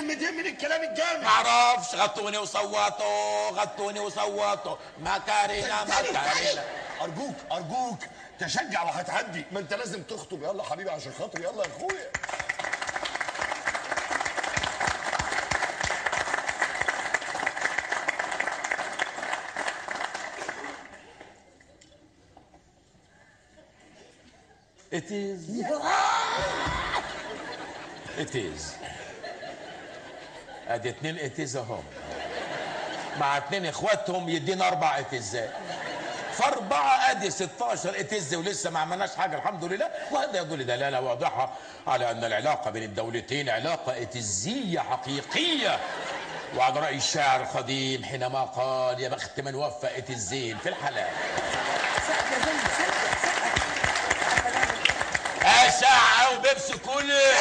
كلمتين من الكلام الجامد معرفش غطوني وصوتوا غطوني وصوتوا ماكارينا ماكارينا أرجوك أرجوك. تشجع وهتهدي ما أنت لازم تخطب. يلا حبيبي عشان خاطري. يلا يا أخويا. It is. It is. ادي اتنين اتيز اهم مع اتنين اخواتهم يدينا أربع اتزات فاربعة ادي 16 اتز ولسه ما عملناش حاجة الحمد لله. وهذا يدل دلاله واضحة. على أن العلاقة بين الدولتين علاقة اتزيه حقيقية. وعلى رأي الشاعر القديم حينما قال يا بخت من وفى اتزين في الحلال. اشعه وبيبسي كله